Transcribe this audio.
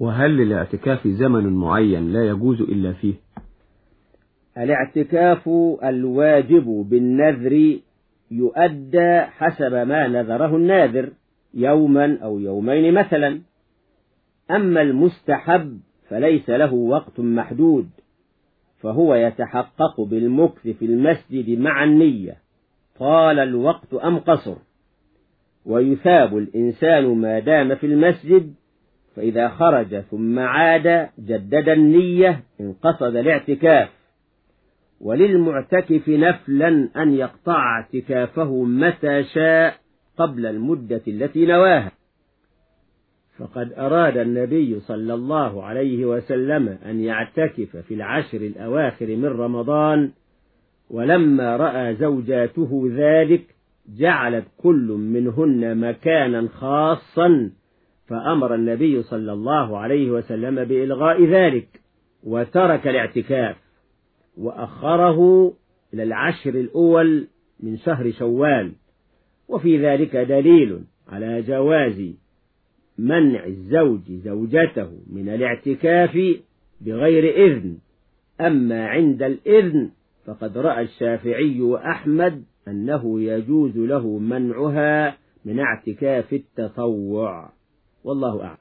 وهل للاعتكاف زمن معين لا يجوز إلا فيه؟ الاعتكاف الواجب بالنذر يؤدى حسب ما نذره الناذر يوما أو يومين مثلا. أما المستحب فليس له وقت محدود فهو يتحقق بالمكث في المسجد مع النية. طال الوقت أم قصر؟ ويثاب الإنسان ما دام في المسجد فإذا خرج ثم عاد جدد النية إن قصد الاعتكاف. وللمعتكف نفلا أن يقطع اعتكافه متى شاء قبل المدة التي نواها. فقد أراد النبي صلى الله عليه وسلم أن يعتكف في العشر الأواخر من رمضان ولما رأى زوجاته ذلك جعلت كل منهن مكانا خاصا فأمر النبي صلى الله عليه وسلم بإلغاء ذلك وترك الاعتكاف وأخره إلى العشر الأول من شهر شوال. وفي ذلك دليل على جواز منع الزوج زوجته من الاعتكاف بغير إذن. أما عند الإذن فقد رأى الشافعي وأحمد أنه يجوز له منعها من اعتكاف التطوع. والله أعلم.